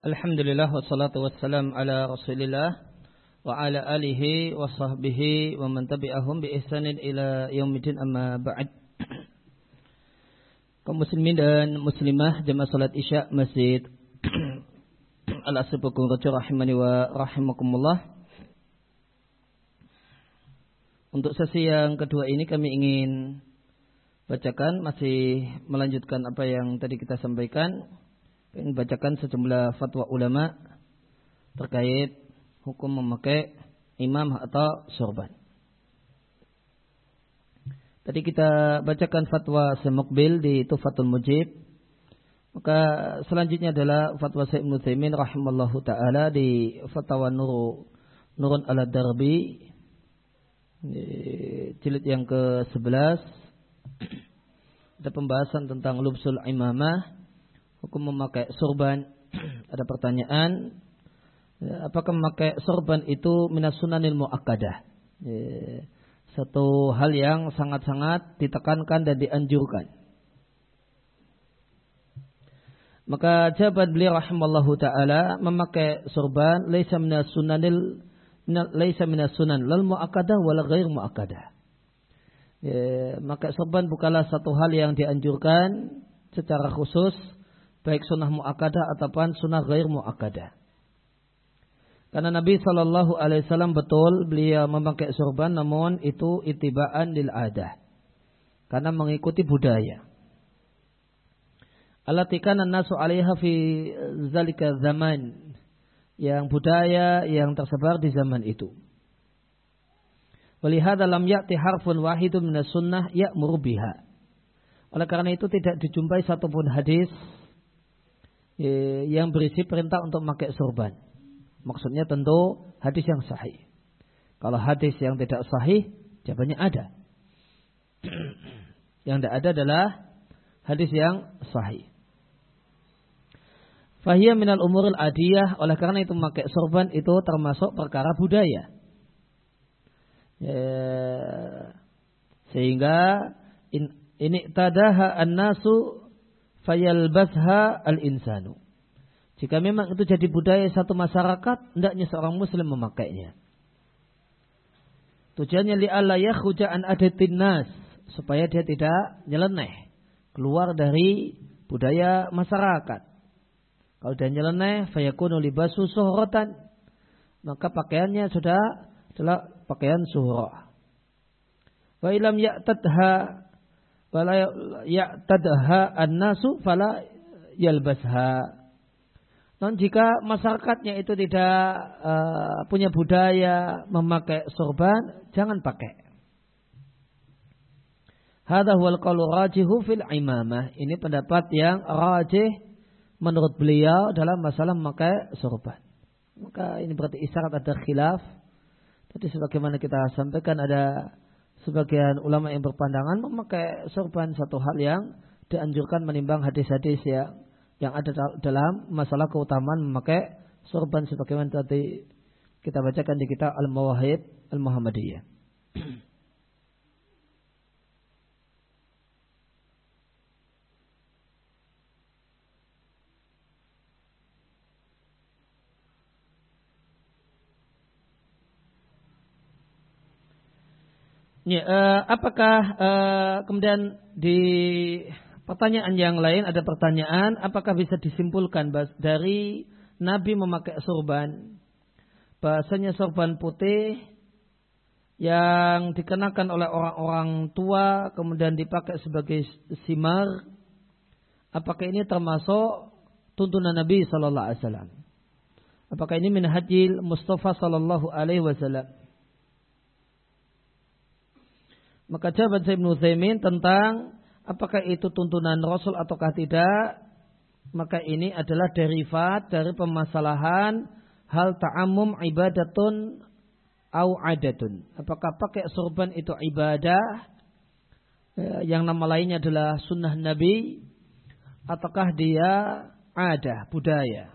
Alhamdulillah wassalatu wassalam ala Rasulillah wa ala alihi wa sahbihi wa man tabi'ahum bi ihsanin ila yaumidin amma ba'd. Kaum muslimin dan muslimah jemaah salat Isya Masjid Al-Asr Pukul rahimani wa rahimakumullah. Untuk sesi yang kedua ini kami ingin bacakan masih melanjutkan apa yang tadi kita sampaikan ingin bacakan sejumlah fatwa ulama terkait hukum memakai imam atau sorban. Tadi kita bacakan fatwa Semukbil di Tufatul Mujib. Maka selanjutnya adalah fatwa Syekh Ibnu Taimin rahimallahu taala di fatwa Nur Nurun ala Darbi jilid yang ke-11 ada pembahasan tentang lubsul imamah hukum memakai sorban. Ada pertanyaan, ya, apakah memakai sorban itu minas sunanil mu'akkadah? Ya, satu hal yang sangat-sangat ditekankan dan dianjurkan. Maka jawaban beliau rahimallahu taala memakai sorban laisa minas sunanil laisa minas sunan lal muakkadah wal ghair muakkadah. Ya, maka sorban bukanlah satu hal yang dianjurkan secara khusus baik sunnah muakkadah ataupun sunnah gair muakkadah. Karena Nabi Shallallahu Alaihi Wasallam betul beliau memakai sorban, namun itu itibaan lil adah, karena mengikuti budaya. Alatikan nasu alaiha fi zalika zaman yang budaya yang tersebar di zaman itu. Walihada lam ya'ti harfun wahidun minas sunnah ya'muru biha. Oleh karena itu tidak dijumpai satupun hadis yang berisi perintah untuk memakai sorban. Maksudnya tentu hadis yang sahih. Kalau hadis yang tidak sahih, jawabannya ada. yang tidak ada adalah hadis yang sahih. Fahiyah minal umuril adiyah. Oleh karena itu memakai sorban itu termasuk perkara budaya. Ya, sehingga in, ini tadaha an-nasu fayalbasha al-insanu. Jika memang itu jadi budaya satu masyarakat, hendaknya seorang muslim memakainya. Tujuannya li alla yakhruja an adatin nas, supaya dia tidak nyeleneh keluar dari budaya masyarakat. Kalau dia nyeleneh, fayakunu libasu suhrotan, maka pakaiannya sudah adalah pakaian suhroh. Wa ilam ya'tadha fala ya'tadha an-nasu fala yalbasha. Non jika masyarakatnya itu tidak uh, punya budaya memakai sorban, jangan pakai. Hada huwal qalu rajihu fil imamah. Ini pendapat yang rajih menurut beliau dalam masalah memakai sorban. Maka ini berarti isyarat ada khilaf. Tadi sebagaimana kita sampaikan ada sebagian ulama yang berpandangan memakai sorban satu hal yang dianjurkan menimbang hadis-hadis yang yang ada dalam masalah keutamaan memakai sorban sebagaimana tadi kita bacakan di kitab Al-Mawahid Al-Muhammadiyah. Ya, uh, apakah uh, kemudian di pertanyaan yang lain ada pertanyaan apakah bisa disimpulkan dari Nabi memakai sorban? Bahasanya sorban putih yang dikenakan oleh orang-orang tua kemudian dipakai sebagai simar. Apakah ini termasuk tuntunan Nabi Sallallahu Alaihi Wasallam? Apakah ini min hadil Mustafa Sallallahu Alaihi Wasallam Maka jawaban saya Ibnu tentang apakah itu tuntunan Rasul ataukah tidak, maka ini adalah derivat dari permasalahan hal ta'amum ibadatun au adatun. Apakah pakai sorban itu ibadah ya, yang nama lainnya adalah sunnah Nabi ataukah dia ada budaya.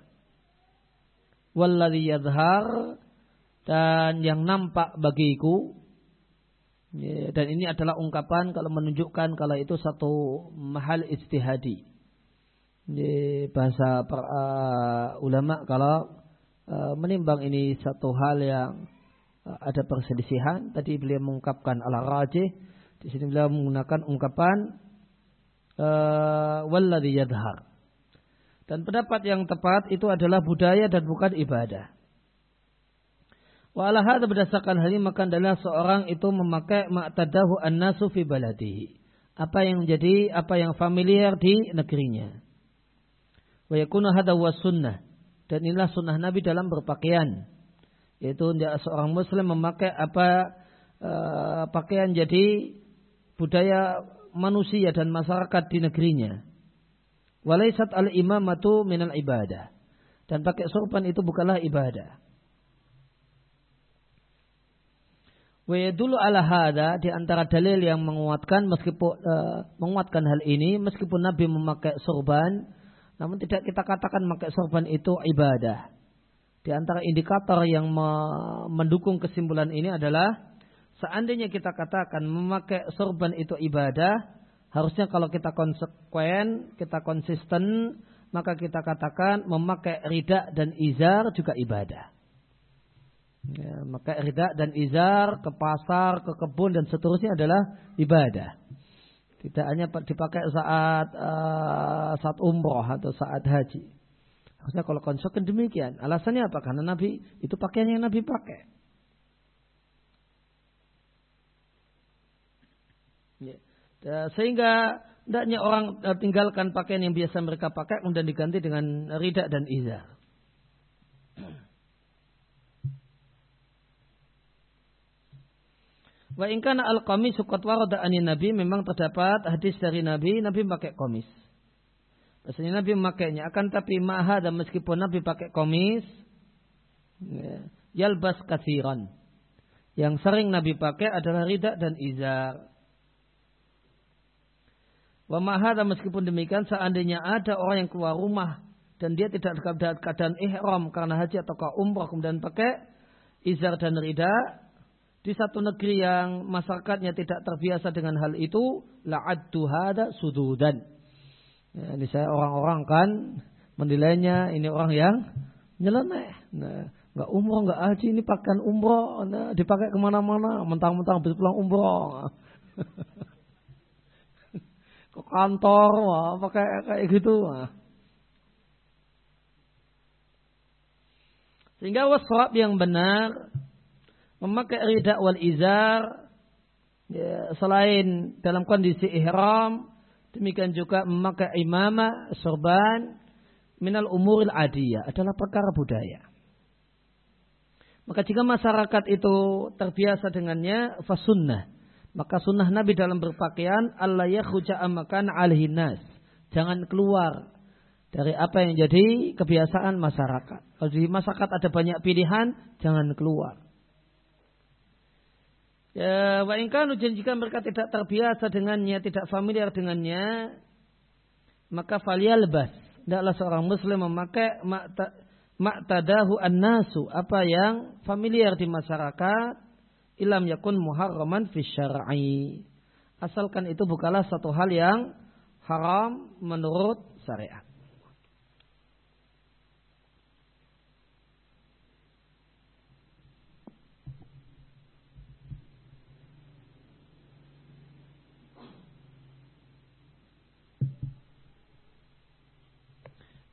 Walladhi yadhar dan yang nampak bagiku Ya, dan ini adalah ungkapan kalau menunjukkan kalau itu satu mahal istihadi. Di bahasa per, uh, ulama kalau uh, menimbang ini satu hal yang uh, ada perselisihan. Tadi beliau mengungkapkan ala rajih. Di sini beliau menggunakan ungkapan uh. Dan pendapat yang tepat itu adalah budaya dan bukan ibadah. Wa ala berdasarkan hal ini maka adalah seorang itu memakai ma'tadahu an-nasu fi baladihi. Apa yang menjadi apa yang familiar di negerinya. Wa yakunu hadha wa sunnah. Dan inilah sunnah Nabi dalam berpakaian. Yaitu seorang muslim memakai apa uh, pakaian jadi budaya manusia dan masyarakat di negerinya. Walaisat al-imamatu minal ibadah. Dan pakai sorban itu bukanlah ibadah. Wa dulu ala hada di antara dalil yang menguatkan meskipun uh, menguatkan hal ini meskipun Nabi memakai sorban namun tidak kita katakan memakai sorban itu ibadah. Di antara indikator yang me mendukung kesimpulan ini adalah seandainya kita katakan memakai sorban itu ibadah, harusnya kalau kita konsekuen, kita konsisten, maka kita katakan memakai rida dan izar juga ibadah. Ya, maka rida dan izar ke pasar, ke kebun dan seterusnya adalah ibadah. Tidak hanya dipakai saat uh, saat umroh atau saat haji. Harusnya kalau konsulkan demikian. Alasannya apa? Karena Nabi itu pakaian yang Nabi pakai. Ya. Sehingga tidaknya orang eh, tinggalkan pakaian yang biasa mereka pakai kemudian diganti dengan rida dan izar. Wa ingkana al qamis sukat warada anin Nabi memang terdapat hadis dari Nabi, Nabi pakai komis. Maksudnya Nabi memakainya. Akan tapi maha dan meskipun Nabi pakai komis, ya, yalbas kathiran. Yang sering Nabi pakai adalah rida dan izar. Wa maha dan meskipun demikian seandainya ada orang yang keluar rumah dan dia tidak dalam keadaan ihram karena haji atau umrah kemudian pakai izar dan rida, di satu negeri yang masyarakatnya tidak terbiasa dengan hal itu, la'addu hada sududan. Ya, ini saya orang-orang kan menilainya ini orang yang nyeleneh. Nah, nggak umroh, nggak haji, ini pakaian umroh, nah, dipakai ke mana-mana, mentang-mentang habis pulang umroh. Ke kantor, wah, pakai kayak gitu. Wah. Sehingga waswab yang benar memakai rida wal izar ya, selain dalam kondisi ihram demikian juga memakai imamah sorban minal umuril adiyah adalah perkara budaya. Maka jika masyarakat itu terbiasa dengannya fasunnah. Maka sunnah Nabi dalam berpakaian Allah yakhruja amakan alhinas. Jangan keluar dari apa yang jadi kebiasaan masyarakat. Kalau di masyarakat ada banyak pilihan, jangan keluar. Ya, wa ingkanu jika mereka tidak terbiasa dengannya, tidak familiar dengannya, maka lebas. Tidaklah seorang muslim memakai maktadahu an-nasu, apa yang familiar di masyarakat, ilam yakun muharraman fi syar'i. Asalkan itu bukanlah satu hal yang haram menurut syariat.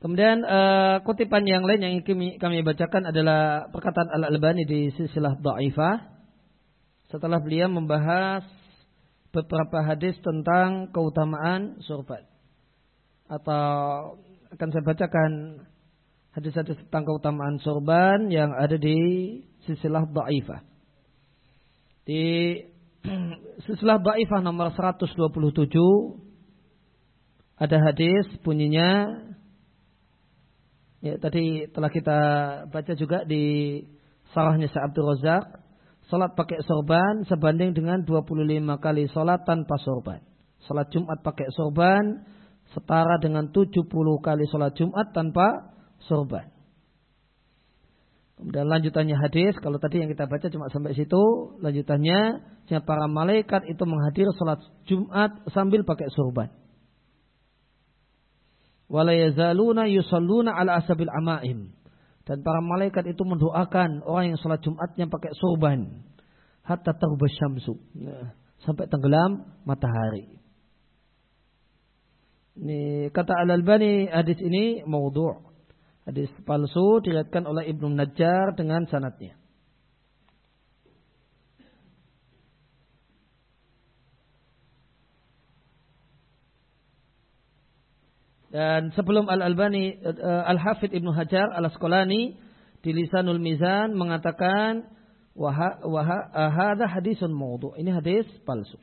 Kemudian uh, kutipan yang lain yang kami, kami bacakan adalah perkataan Al-Albani di silsilah Da'ifah. Setelah beliau membahas beberapa hadis tentang keutamaan surbat. Atau akan saya bacakan hadis-hadis tentang keutamaan surban yang ada di silsilah Da'ifah. Di silsilah Da'ifah nomor 127 ada hadis bunyinya Ya, tadi telah kita baca juga di salahnya Syekh Abdul Razak. Salat pakai sorban sebanding dengan 25 kali salat tanpa sorban. Salat Jumat pakai sorban setara dengan 70 kali salat Jumat tanpa sorban. Kemudian lanjutannya hadis, kalau tadi yang kita baca cuma sampai situ, lanjutannya para malaikat itu menghadir salat Jumat sambil pakai sorban. Wala yazaluna yusalluna ala asabil amaim dan para malaikat itu mendoakan orang yang sholat Jumatnya pakai surban hatta terbes syamsu ya, sampai tenggelam matahari. Ini kata Al Albani hadis ini maudhu. Hadis palsu diriatkan oleh Ibnu Najjar dengan sanatnya. Dan sebelum Al-Albani, uh, Al-Hafidh Ibnu Hajar Al-Asqalani di Lisanul Mizan mengatakan wahada hadisun maudhu. Ini hadis palsu.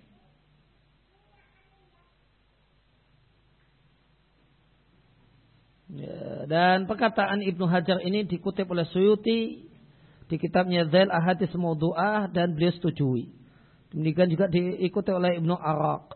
Ya, dan perkataan Ibnu Hajar ini dikutip oleh Suyuti di kitabnya Zail Ahadis Maudu'ah dan beliau setujui. Demikian juga diikuti oleh Ibnu Arak.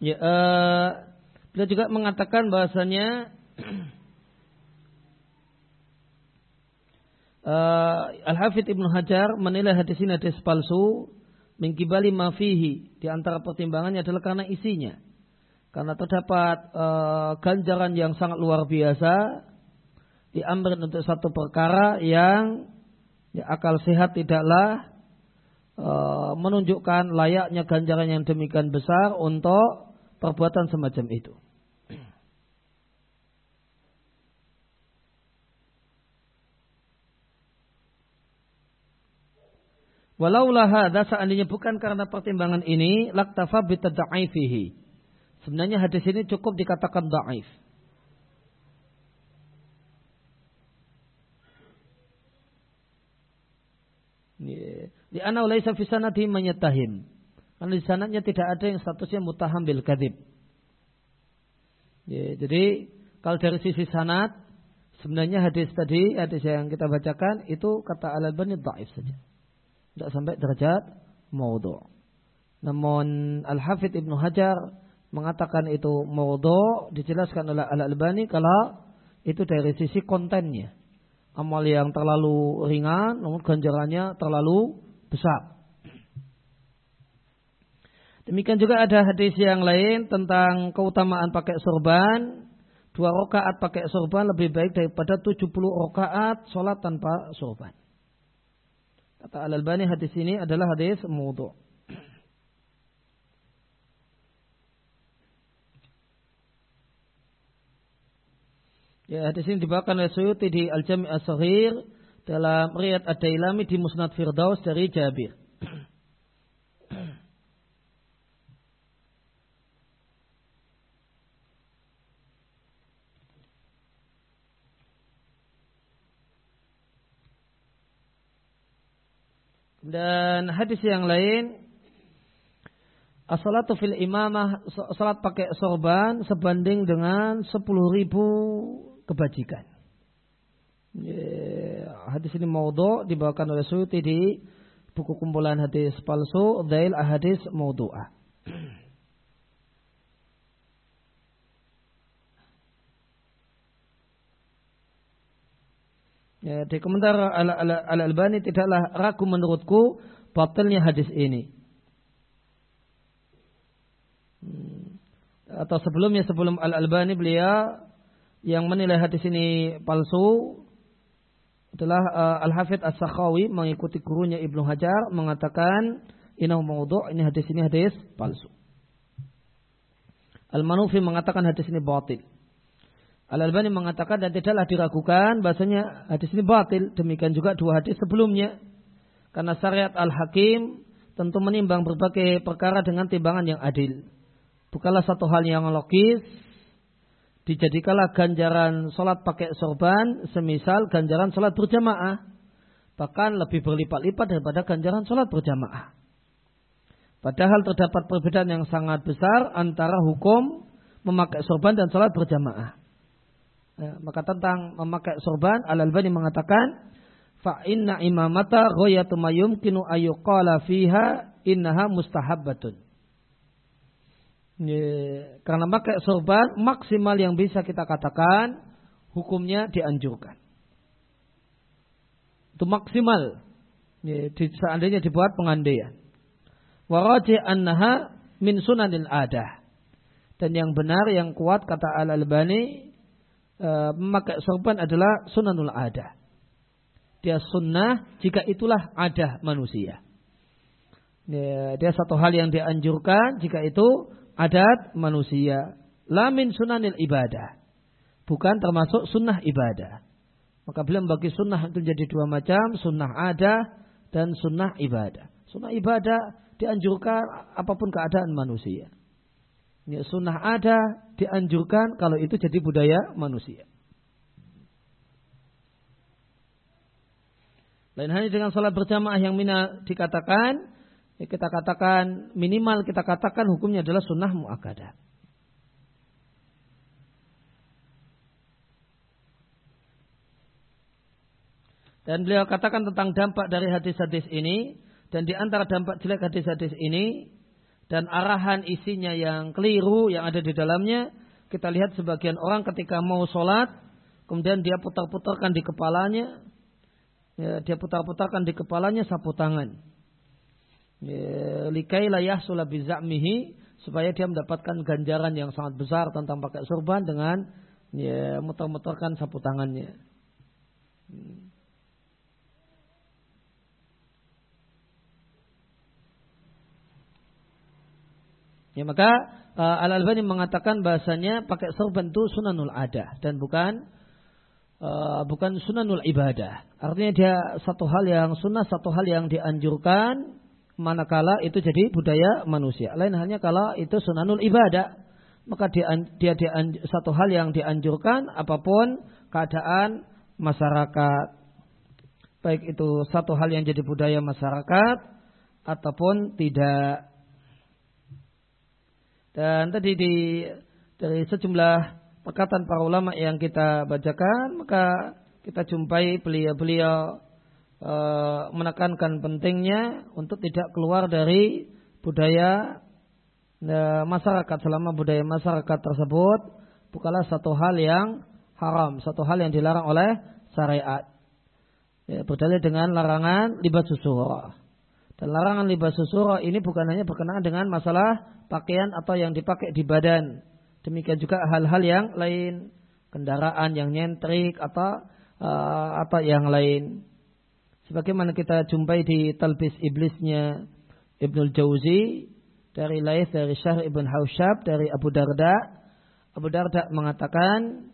Ya, uh, beliau juga mengatakan bahasanya uh, Al-Hafidh Ibnu Hajar menilai hadis ini hadis palsu mengkibali mafihi di antara pertimbangannya adalah karena isinya. Karena terdapat uh, ganjaran yang sangat luar biasa diambil untuk satu perkara yang ya, akal sehat tidaklah menunjukkan layaknya ganjaran yang demikian besar untuk perbuatan semacam itu. Walaulah hadza seandainya bukan karena pertimbangan ini laktafa bitadaifihi. Sebenarnya hadis ini cukup dikatakan dhaif. Di ana laisa fi sanadi menyetahim. Karena di sananya tidak ada yang statusnya mutaham bil kadib. Ya, jadi kalau dari sisi sanat sebenarnya hadis tadi hadis yang kita bacakan itu kata al albani dhaif saja. Tidak sampai derajat maudhu. Namun Al Hafidh Ibnu Hajar mengatakan itu maudhu dijelaskan oleh Al Albani kalau itu dari sisi kontennya. Amal yang terlalu ringan namun ganjarannya terlalu besar. Demikian juga ada hadis yang lain tentang keutamaan pakai sorban. Dua rakaat pakai sorban lebih baik daripada 70 rakaat sholat tanpa sorban. Kata Al-Albani hadis ini adalah hadis mudhu. Ya, hadis ini dibawakan oleh Suyuti di Al-Jami' As-Sahir dalam Riyad Ad-Dailami di Musnad Firdaus dari Jabir. Dan hadis yang lain As-salatu fil imamah salat pakai sorban sebanding dengan 10 ribu kebajikan. Ya, hadis ini maudhu dibawakan oleh Suyuti di buku kumpulan hadis palsu Dail Ahadis Maudhu'ah. Ya, di komentar Al-Albani tidaklah ragu menurutku batalnya hadis ini. Hmm. Atau sebelumnya sebelum Al-Albani beliau yang menilai hadis ini palsu adalah uh, Al-Hafidh As-Sakhawi mengikuti gurunya Ibnu Hajar mengatakan inahu maudhu' ini hadis ini hadis palsu. Al-Manufi mengatakan hadis ini batil. Al-Albani mengatakan dan tidaklah diragukan bahasanya hadis ini batil. Demikian juga dua hadis sebelumnya. Karena syariat Al-Hakim tentu menimbang berbagai perkara dengan timbangan yang adil. Bukanlah satu hal yang logis dijadikanlah ganjaran sholat pakai sorban semisal ganjaran sholat berjamaah. Bahkan lebih berlipat-lipat daripada ganjaran sholat berjamaah. Padahal terdapat perbedaan yang sangat besar antara hukum memakai sorban dan sholat berjamaah. Ya, maka tentang memakai sorban, Al-Albani mengatakan, fa inna imamata ghayatu ma yumkinu ayyuqala fiha innaha mustahabbatun. Ya, karena pakai sorban maksimal yang bisa kita katakan hukumnya dianjurkan. Itu maksimal. Ya, di, seandainya dibuat pengandaian. Waraji annaha min sunanil adah. Dan yang benar, yang kuat kata Al-Albani, memakai sorban adalah sunanul adah. Dia sunnah jika itulah adah manusia. Ya, dia satu hal yang dianjurkan jika itu adat manusia. Lamin sunanil ibadah. Bukan termasuk sunnah ibadah. Maka beliau bagi sunnah itu jadi dua macam. Sunnah ada dan sunnah ibadah. Sunnah ibadah dianjurkan apa pun keadaan manusia. Ya, sunnah ada dianjurkan kalau itu jadi budaya manusia. Lain halnya dengan salat berjamaah yang mina dikatakan ya kita katakan minimal kita katakan hukumnya adalah sunnah muakkadah. Dan beliau katakan tentang dampak dari hadis-hadis ini dan di antara dampak jelek hadis-hadis ini dan arahan isinya yang keliru yang ada di dalamnya kita lihat sebagian orang ketika mau sholat kemudian dia putar-putarkan di kepalanya ya, dia putar-putarkan di kepalanya sapu tangan Ya, likai layah sulabizamihi supaya dia mendapatkan ganjaran yang sangat besar tentang pakai surban dengan ya, muter-muterkan sapu tangannya. Ya maka uh, Al Albani mengatakan bahasanya pakai sorban itu sunanul ada dan bukan uh, bukan sunanul ibadah. Artinya dia satu hal yang sunnah, satu hal yang dianjurkan manakala itu jadi budaya manusia. Lain halnya kalau itu sunanul ibadah, maka dia, dia, dia satu hal yang dianjurkan apa pun keadaan masyarakat. Baik itu satu hal yang jadi budaya masyarakat ataupun tidak. Dan tadi di dari sejumlah perkataan para ulama yang kita bacakan, maka kita jumpai beliau-beliau Eh, menekankan pentingnya untuk tidak keluar dari budaya e, masyarakat selama budaya masyarakat tersebut bukanlah satu hal yang haram, satu hal yang dilarang oleh syariat. Ya, berdalil dengan larangan libas susura. Dan larangan libas susura ini bukan hanya berkenaan dengan masalah pakaian atau yang dipakai di badan. Demikian juga hal-hal yang lain, kendaraan yang nyentrik atau uh, apa yang lain. Sebagaimana kita jumpai di talbis iblisnya Ibnul Jauzi dari Laith dari Syahr Ibn Haushab dari Abu Darda. Abu Darda mengatakan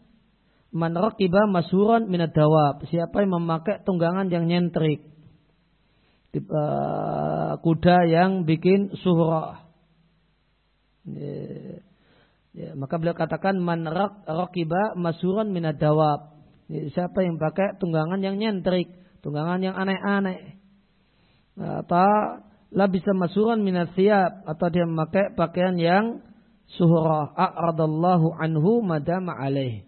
Man raqiba masuron minad dawab. Siapa yang memakai tunggangan yang nyentrik. Uh, kuda yang bikin suhrah. Yeah. Ya, maka beliau katakan man raqiba masuron minad dawab. siapa yang pakai tunggangan yang nyentrik tunggangan yang aneh-aneh. Atau lah bisa masuran minat siap atau dia memakai pakaian yang suhrah a'radallahu anhu madama alaih.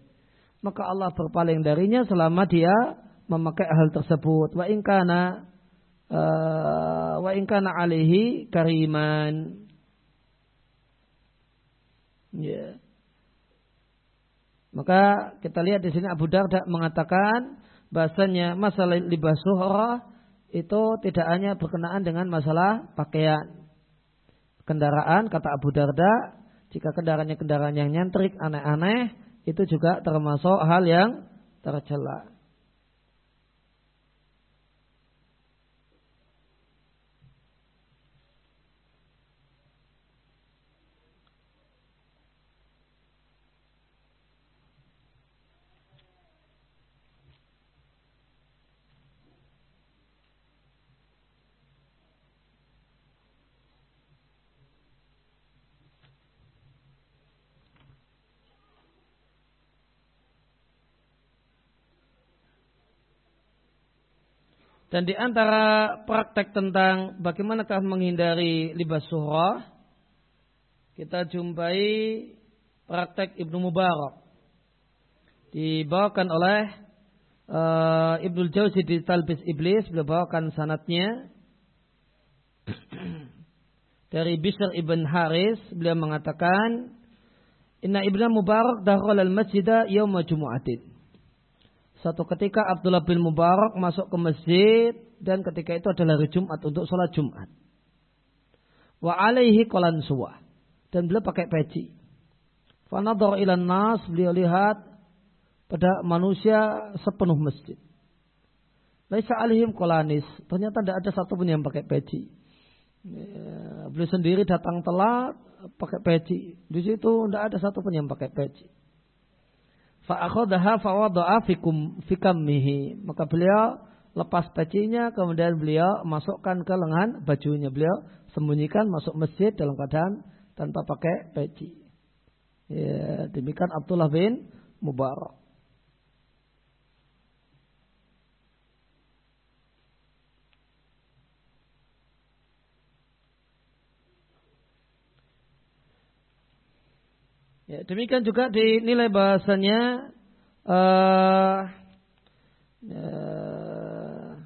Maka Allah berpaling darinya selama dia memakai hal tersebut. Wa in kana uh, wa in kana alaihi kariman. Ya. Maka kita lihat di sini Abu Darda mengatakan bahasanya masalah libas suhra itu tidak hanya berkenaan dengan masalah pakaian. Kendaraan, kata Abu Darda, jika kendaraannya kendaraan yang nyentrik, aneh-aneh, itu juga termasuk hal yang tercela. Dan di antara praktek tentang bagaimanakah menghindari libas suhrah, kita jumpai praktek Ibnu Mubarak. Dibawakan oleh uh, Ibnu Jauzi di Talbis Iblis, beliau bawakan sanatnya dari Bishr ibn Haris, beliau mengatakan, Inna Ibnu Mubarak dahul al-masjidah yawma jumu'atin. Satu ketika Abdullah bin Mubarak masuk ke masjid dan ketika itu adalah hari Jumat untuk sholat Jumat. Wa alaihi kolan suwa. Dan beliau pakai peci. Fanador ilan nas, beliau lihat pada manusia sepenuh masjid. Laisa alihim kolanis. Ternyata tidak ada satu pun yang pakai peci. Ya, beliau sendiri datang telat pakai peci. Di situ tidak ada satu pun yang pakai peci. Fa'akhodaha fa'wadu'a fikum fikammihi. Maka beliau lepas pecinya, kemudian beliau masukkan ke lengan bajunya. Beliau sembunyikan masuk masjid dalam keadaan tanpa pakai peci. Ya, demikian Abdullah bin Mubarak. Ya, demikian juga dinilai bahasanya uh, uh,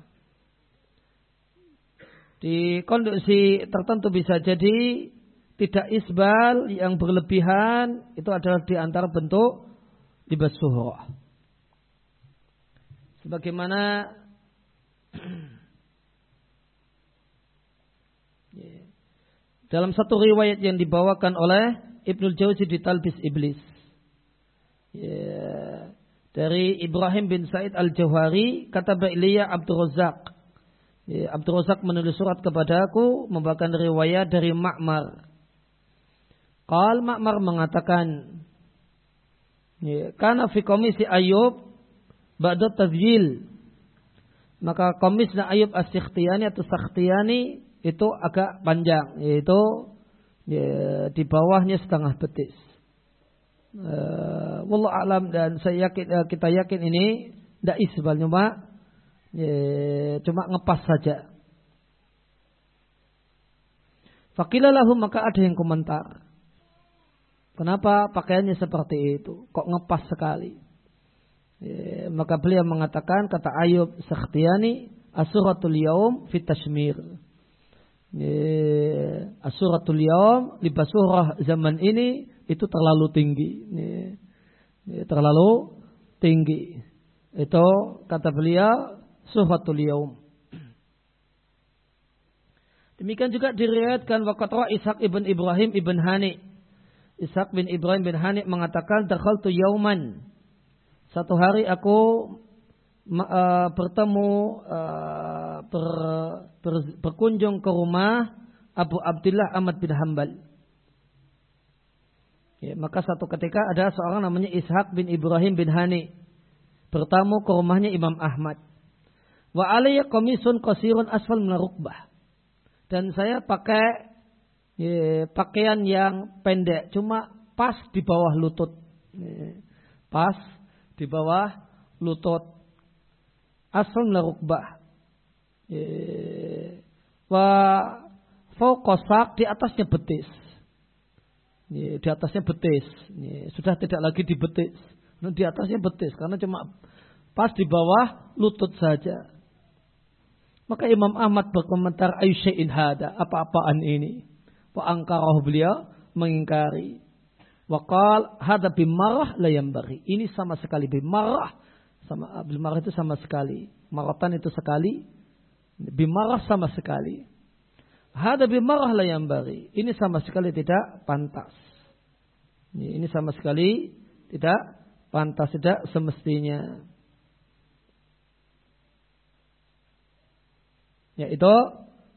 di kondisi tertentu bisa jadi tidak isbal yang berlebihan itu adalah di antara bentuk libas suhur. Sebagaimana ya, dalam satu riwayat yang dibawakan oleh Ibnu Jauzi di Talbis Iblis. Ya. Dari Ibrahim bin Said Al-Jawhari, kata Ba'iliyah Abdul Razak. Ya, Abdul Razak menulis surat kepadaku, membawakan riwayat dari Ma'mar. Qal Ma'mar mengatakan, ya, karena fi komisi Ayub, ba'da tazyil. Maka komisnya Ayub as-Sikhtiyani atau Sakhtiyani itu agak panjang, yaitu ya, di bawahnya setengah betis. Uh, Wallah alam dan saya yakin uh, kita yakin ini tidak isbal cuma ya, cuma ngepas saja. Fakilalahu maka ada yang komentar. Kenapa pakaiannya seperti itu? Kok ngepas sekali? Ya, maka beliau mengatakan kata Ayub Sakhtiyani asuratul yaum fit tashmir. Asuratul Yawm libas surah zaman ini itu terlalu tinggi. Terlalu tinggi. Itu kata beliau suratul Yawm. Demikian juga diriwayatkan waqatra Ishaq ibn Ibrahim ibn Hani. Ishaq bin Ibrahim bin Hani mengatakan dakhaltu yauman. Satu hari aku uh, bertemu uh, ber, ber, berkunjung ke rumah Abu Abdullah Ahmad bin Hambal. Ya, maka satu ketika ada seorang namanya Ishaq bin Ibrahim bin Hani bertamu ke rumahnya Imam Ahmad. Wa alayya komisun qasirun asfal menarukbah. Dan saya pakai ya, pakaian yang pendek, cuma pas di bawah lutut. Ya, pas di bawah lutut asal rukbah. Wa fauqosak di atasnya betis. Di atasnya betis. Sudah tidak lagi di betis. Nah, di atasnya betis karena cuma pas di bawah lutut saja. Maka Imam Ahmad berkomentar ayyushayin hada. Apa-apaan ini? Wa angkarah beliau mengingkari. Wakal hada bimarah layam bari. Ini sama sekali bimarah sama bil marah itu sama sekali. Maratan itu sekali. Bimarah sama sekali. Hada bimarah lah yang bari. Ini sama sekali tidak pantas. Ini sama sekali tidak pantas, tidak semestinya. Ya itu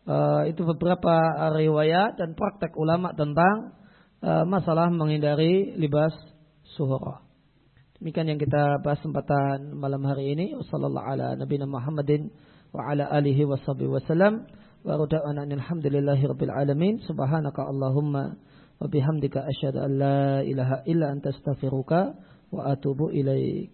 uh, itu beberapa riwayat dan praktek ulama tentang uh, masalah menghindari libas suhurah. Demikian yang kita bahas kesempatan malam hari ini. Wassallallahu ala nabiyina Muhammadin wa ala alihi wa sahbihi wasallam. Wa ruda'ana alhamdulillahi rabbil alamin. Subhanaka Allahumma wa bihamdika asyhadu an la ilaha illa anta astaghfiruka wa atubu ilaik.